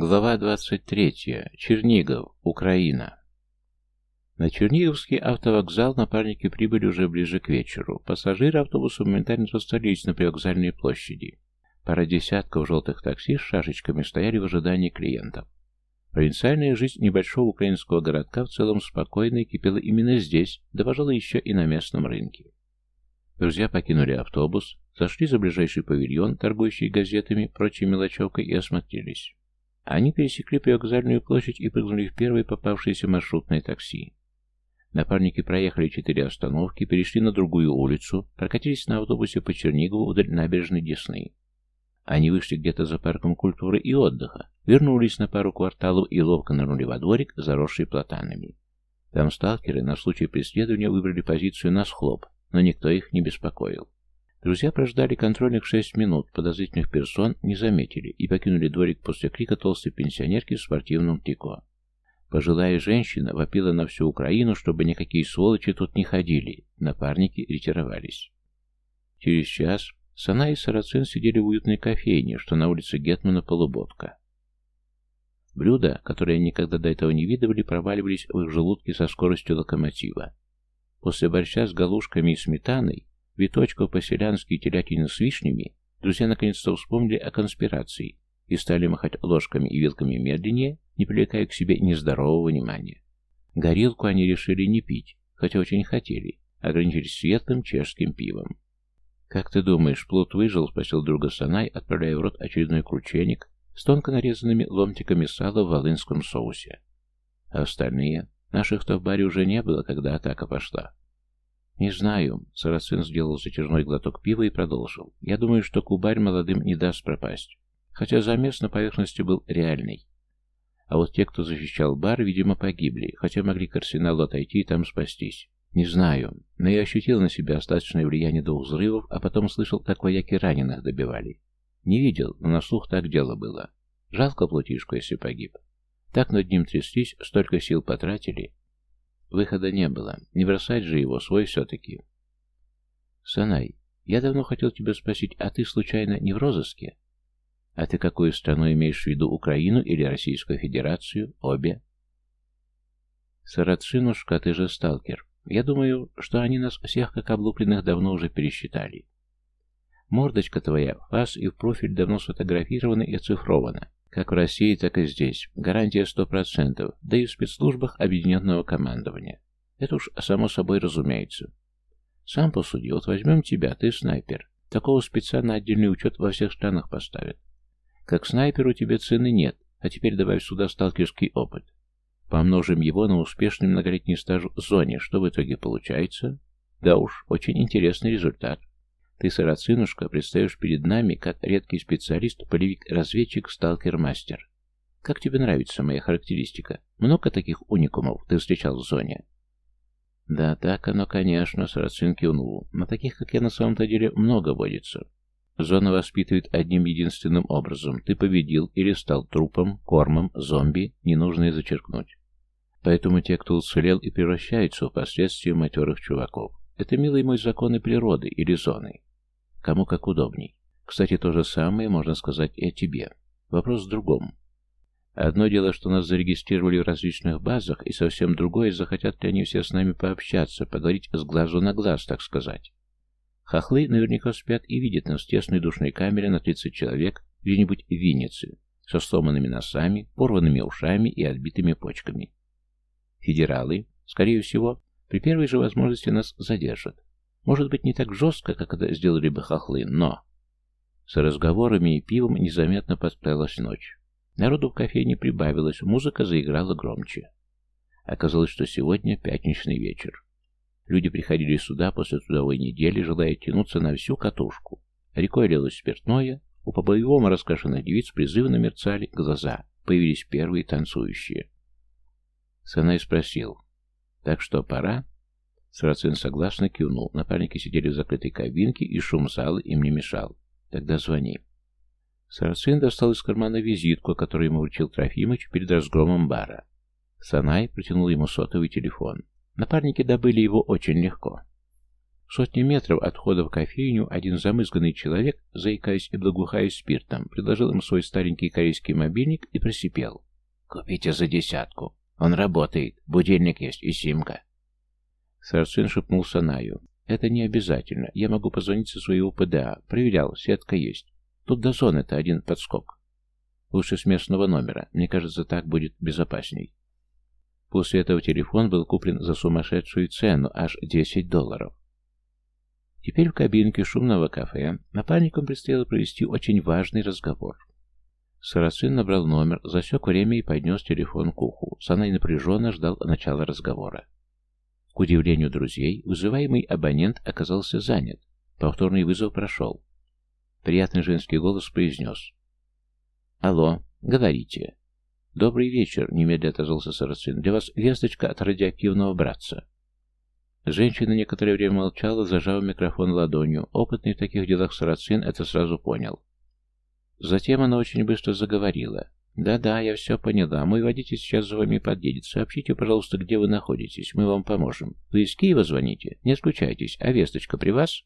Глава 23. Чернигов, Украина. На Черниговский автовокзал напарники прибыли уже ближе к вечеру. Пассажиры автобуса моментально расстались на привокзальной площади. Пара десятков желтых такси с шашечками стояли в ожидании клиентов. Провинциальная жизнь небольшого украинского городка в целом спокойно кипела именно здесь, да, пожалуй, еще и на местном рынке. Друзья покинули автобус, зашли за ближайший павильон, торгующий газетами, прочей мелочевкой, и осмотрелись. Они пересекли привокзальную площадь и прыгнули в первое попавшееся маршрутное такси. Напарники проехали четыре остановки, перешли на другую улицу, прокатились на автобусе по Чернигову вдоль набережной Десны. Они вышли где-то за парком культуры и отдыха, вернулись на пару кварталов и ловко нырнули во дворик, заросший платанами. Там сталкеры на случай преследования выбрали позицию на схлоп, но никто их не беспокоил. Друзья прождали контрольных шесть минут, подозрительных персон не заметили и покинули дворик после крика толстой пенсионерки в спортивном трико. Пожилая женщина вопила на всю Украину, чтобы никакие сволочи тут не ходили. Напарники ретировались. Через час Сана и Сарацин сидели в уютной кофейне, что на улице Гетмана Полуботка. Блюда, которые они никогда до этого не видывали, проваливались в их желудки со скоростью локомотива. После борща с галушками и сметаной Виточков по-селянски и телятины с вишнями, друзья наконец-то вспомнили о конспирации и стали махать ложками и вилками медленнее, не привлекая к себе нездорового внимания. Горилку они решили не пить, хотя очень хотели, ограничились светлым чешским пивом. «Как ты думаешь, плут выжил?» — спросил друга Санай, отправляя в рот очередной крученик с тонко нарезанными ломтиками сала в волынском соусе. А остальные? Наших-то в баре уже не было, когда атака пошла. «Не знаю». Сарацин сделал затяжной глоток пива и продолжил. «Я думаю, что кубарь молодым не даст пропасть. Хотя замес на поверхности был реальный. А вот те, кто защищал бар, видимо, погибли, хотя могли к арсеналу отойти и там спастись. Не знаю, но я ощутил на себя остаточное влияние двух взрывов, а потом слышал, как вояки раненых добивали. Не видел, но на слух так дело было. Жалко плотишку, если погиб. Так над ним тряслись, столько сил потратили, Выхода не было. Не бросать же его, свой все-таки. Санай, я давно хотел тебя спросить, а ты случайно не в розыске? А ты какую страну имеешь в виду, Украину или Российскую Федерацию? Обе? Сарацинушка, ты же сталкер. Я думаю, что они нас всех, как облупленных, давно уже пересчитали. Мордочка твоя, фас и в профиль давно сфотографирована и оцифрована. Как в России, так и здесь. Гарантия сто процентов, да и в спецслужбах объединенного командования. Это уж само собой разумеется. Сам посуди, вот возьмем тебя, ты снайпер. Такого специально отдельный учет во всех странах поставят. Как снайперу тебе цены нет, а теперь добавь сюда сталкерский опыт. Помножим его на успешный многолетний стаж в зоне. Что в итоге получается? Да уж, очень интересный результат. Ты, сарацинушка, предстаешь перед нами как редкий специалист, полевик, разведчик, сталкер-мастер. Как тебе нравится моя характеристика? Много таких уникумов ты встречал в зоне? Да, так оно, конечно, Сарацин кивнул. Но таких, как я, на самом-то деле много водится. Зона воспитывает одним единственным образом. Ты победил или стал трупом, кормом, зомби, не нужно и зачеркнуть. Поэтому те, кто уцелел и превращаются впоследствии матерых чуваков. Это милый мой законы природы или зоны. Кому как удобней. Кстати, то же самое можно сказать и о тебе. Вопрос в другом. Одно дело, что нас зарегистрировали в различных базах, и совсем другое, захотят ли они все с нами пообщаться, поговорить с глазу на глаз, так сказать. Хохлы наверняка спят и видят нас в тесной душной камере на 30 человек где-нибудь в Виннице, со сломанными носами, порванными ушами и отбитыми почками. Федералы, скорее всего, при первой же возможности нас задержат. Может быть, не так жестко, как это сделали бы хохлы, но... С разговорами и пивом незаметно подправилась ночь. Народу в кофейне прибавилось, музыка заиграла громче. Оказалось, что сегодня пятничный вечер. Люди приходили сюда после трудовой недели, желая тянуться на всю катушку. Рекой лилось спиртное, у по-боевому раскрашенных девиц призывно мерцали глаза, появились первые танцующие. Санай спросил, «Так что, пора?» Сарацин согласно кивнул. Напарники сидели в закрытой кабинке, и шум зала им не мешал. «Тогда звони». Сарацин достал из кармана визитку, которую ему вручил Трофимыч перед разгромом бара. Санай протянул ему сотовый телефон. Напарники добыли его очень легко. Сотни метров от входа в кофейню один замызганный человек, заикаясь и благоухая спиртом, предложил им свой старенький корейский мобильник и просипел. «Купите за десятку. Он работает. Будильник есть и симка». Сарцин шепнул Санаю. «Это не обязательно. Я могу позвонить со своего ПДА. Проверял, сетка есть. Тут до зоны это один подскок. Лучше с местного номера. Мне кажется, так будет безопасней». После этого телефон был куплен за сумасшедшую цену, аж 10 долларов. Теперь в кабинке шумного кафе напарникам предстояло провести очень важный разговор. Сарацин набрал номер, засек время и поднес телефон к уху. Санай напряженно ждал начала разговора. К удивлению друзей, вызываемый абонент оказался занят. Повторный вызов прошел. Приятный женский голос произнес. «Алло, говорите». «Добрый вечер», — немедленно отозвался Сарацин. «Для вас весточка от радиоактивного братца». Женщина некоторое время молчала, зажав микрофон ладонью. Опытный в таких делах Сарацин это сразу понял. Затем она очень быстро заговорила. «Да-да, я все поняла. Мой водитель сейчас за вами подъедет. Сообщите, пожалуйста, где вы находитесь. Мы вам поможем. Вы из Киева звоните? Не отключайтесь. А весточка при вас?»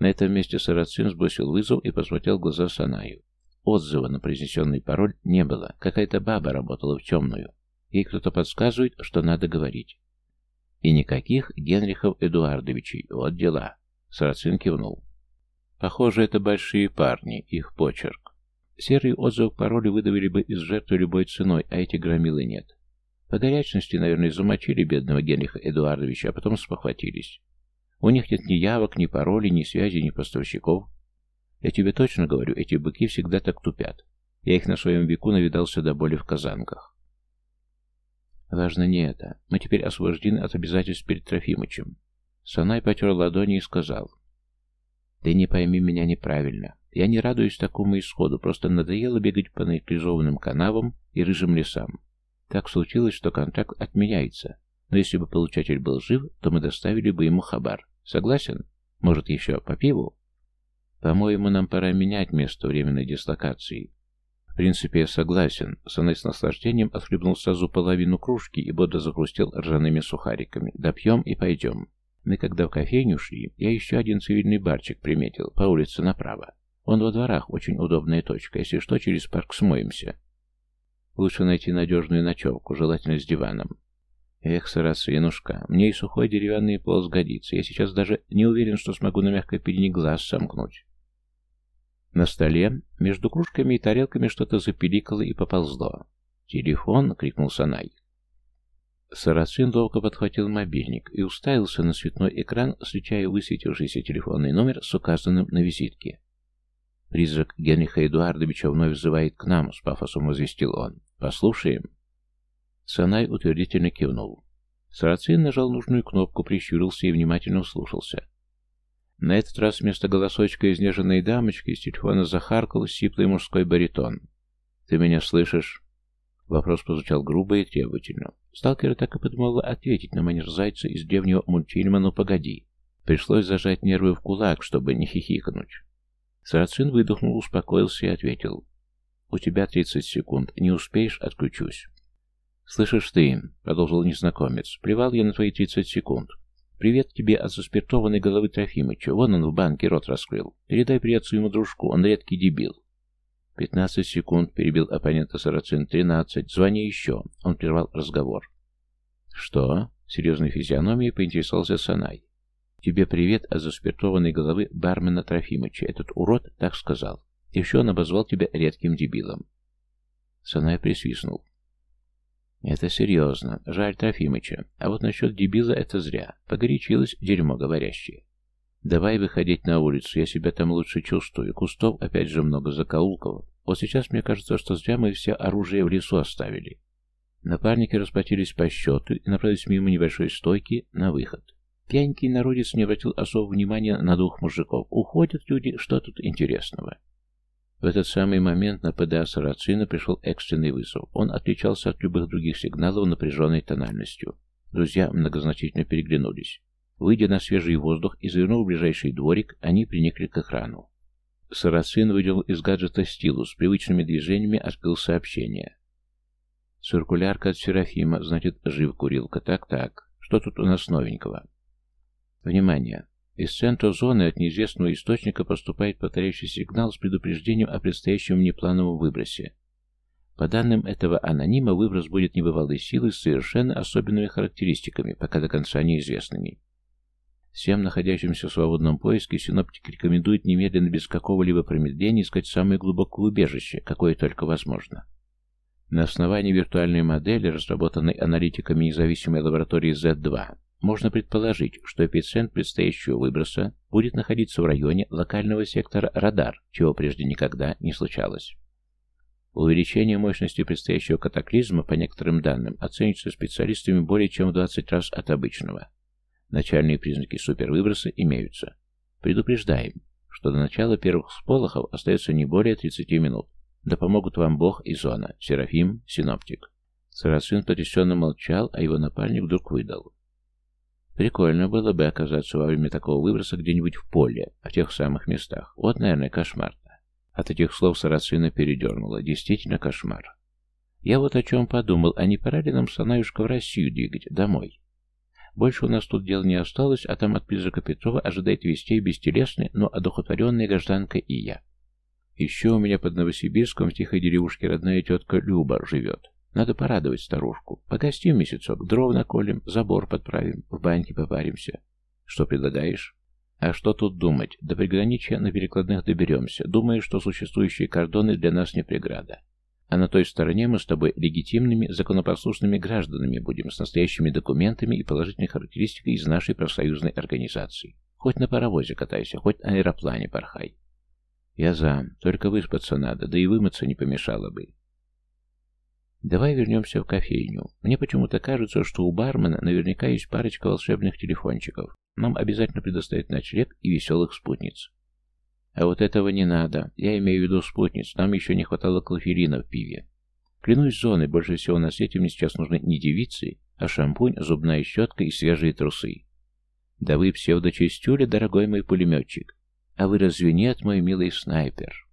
На этом месте Сарацин сбросил вызов и посмотрел в глаза Санаю. Отзыва на произнесенный пароль не было. Какая-то баба работала в темную. Ей кто-то подсказывает, что надо говорить. И никаких Генрихов Эдуардовичей. Вот дела. Сарацин кивнул. Похоже, это большие парни, их почерк. Серый отзыв пароли выдавили бы из жертвы любой ценой, а эти громилы нет. По горячности, наверное, замочили бедного Генриха Эдуардовича, а потом спохватились. У них нет ни явок, ни паролей, ни связи, ни поставщиков. Я тебе точно говорю, эти быки всегда так тупят. Я их на своем веку навидался до боли в казанках. Важно не это. Мы теперь освобождены от обязательств перед Трофимычем. Санай потер ладони и сказал. Ты не пойми меня неправильно. Я не радуюсь такому исходу, просто надоело бегать по наэлектризованным канавам и рыжим лесам. Так случилось, что контракт отменяется. Но если бы получатель был жив, то мы доставили бы ему хабар. Согласен? Может, еще по пиву? По-моему, нам пора менять место временной дислокации. В принципе, я согласен. Саной с наслаждением отхлебнул сразу половину кружки и бодро захрустел ржаными сухариками. Допьем и пойдем. Мы когда в кофейню шли, я еще один цивильный барчик приметил, по улице направо. Он во дворах, очень удобная точка. Если что, через парк смоемся. Лучше найти надежную ночевку, желательно с диваном. Эх, сарацинушка, мне и сухой деревянный пол сгодится. Я сейчас даже не уверен, что смогу на мягкой перине глаз сомкнуть. На столе между кружками и тарелками что-то запеликало и поползло. «Телефон!» — крикнул Санай. Сарацин ловко подхватил мобильник и уставился на цветной экран, встречая высветившийся телефонный номер с указанным на визитке. «Призрак Генриха Эдуардовича вновь взывает к нам», — с пафосом возвестил он. «Послушаем». Санай утвердительно кивнул. Сарацин нажал нужную кнопку, прищурился и внимательно услушался. На этот раз вместо голосочка изнеженной дамочки из телефона захаркал сиплый мужской баритон. «Ты меня слышишь?» Вопрос прозвучал грубо и требовательно. Сталкер так и подумала ответить на манер зайца из древнего мультфильма «Ну погоди». Пришлось зажать нервы в кулак, чтобы не хихикнуть. Сарацин выдохнул, успокоился и ответил. «У тебя тридцать секунд. Не успеешь, отключусь». «Слышишь ты», — продолжил незнакомец, — «плевал я на твои тридцать секунд. «Привет тебе от заспиртованной головы Трофимыча. Вон он в банке рот раскрыл. Передай привет своему дружку, он редкий дебил». «Пятнадцать секунд», — перебил оппонента Сарацин. «Тринадцать. Звони еще». Он прервал разговор. «Что?» — серьезной физиономией поинтересовался Санай. «Тебе привет от заспиртованной головы бармена Трофимыча. Этот урод так сказал. И еще он обозвал тебя редким дебилом». Санай присвистнул. Это серьезно. Жаль Трофимыча. А вот насчет дебила это зря. Погорячилось дерьмо говорящее. Давай выходить на улицу, я себя там лучше чувствую. Кустов опять же много закоулков. Вот сейчас мне кажется, что зря мы все оружие в лесу оставили. Напарники расплатились по счету и направились мимо небольшой стойки на выход. Пьяненький народец не обратил особого внимания на двух мужиков. Уходят люди, что тут интересного? В этот самый момент на ПДА Сарацина пришел экстренный вызов. Он отличался от любых других сигналов напряженной тональностью. Друзья многозначительно переглянулись. Выйдя на свежий воздух и завернув в ближайший дворик, они приникли к экрану. Сарацин выделил из гаджета стилус, привычными движениями открыл сообщение. «Циркулярка от Серафима, значит, жив курилка. Так-так. Что тут у нас новенького?» Внимание! Из центра зоны от неизвестного источника поступает повторяющий сигнал с предупреждением о предстоящем внеплановом выбросе. По данным этого анонима, выброс будет небывалой силы с совершенно особенными характеристиками, пока до конца неизвестными. Всем находящимся в свободном поиске синоптик рекомендует немедленно без какого-либо промедления искать самое глубокое убежище, какое только возможно. На основании виртуальной модели, разработанной аналитиками независимой лаборатории Z2, можно предположить, что эпицентр предстоящего выброса будет находиться в районе локального сектора радар, чего прежде никогда не случалось. Увеличение мощности предстоящего катаклизма, по некоторым данным, оценится специалистами более чем в 20 раз от обычного. Начальные признаки супервыброса имеются. Предупреждаем, что до начала первых всполохов остается не более 30 минут. Да помогут вам Бог и Зона, Серафим, Синоптик. Сарацин потрясенно молчал, а его напарник вдруг выдал. Прикольно было бы оказаться во время такого выброса где-нибудь в поле, в тех самых местах. Вот, наверное, кошмар. От этих слов Сарацина передернула. Действительно кошмар. Я вот о чем подумал, а не пора ли нам Санаюшка в Россию двигать, домой? Больше у нас тут дел не осталось, а там от призрака Петрова ожидает вестей бестелесный, но одухотворенная гражданка и я. Еще у меня под Новосибирском в тихой деревушке родная тетка Люба живет. Надо порадовать старушку. Погостим месяцок, дров наколем, забор подправим, в баньке попаримся. Что предлагаешь? А что тут думать? До приграничья на перекладных доберемся. Думаю, что существующие кордоны для нас не преграда. А на той стороне мы с тобой легитимными, законопослушными гражданами будем, с настоящими документами и положительной характеристикой из нашей профсоюзной организации. Хоть на паровозе катайся, хоть на аэроплане порхай. Я за. Только выспаться надо, да и вымыться не помешало бы. Давай вернемся в кофейню. Мне почему-то кажется, что у бармена наверняка есть парочка волшебных телефончиков. Нам обязательно предоставят ночлег и веселых спутниц. А вот этого не надо. Я имею в виду спутниц. Нам еще не хватало клофелина в пиве. Клянусь зоной, больше всего на свете мне сейчас нужны не девицы, а шампунь, зубная щетка и свежие трусы. Да вы псевдочистюля, дорогой мой пулеметчик. А вы разве нет, мой милый снайпер?»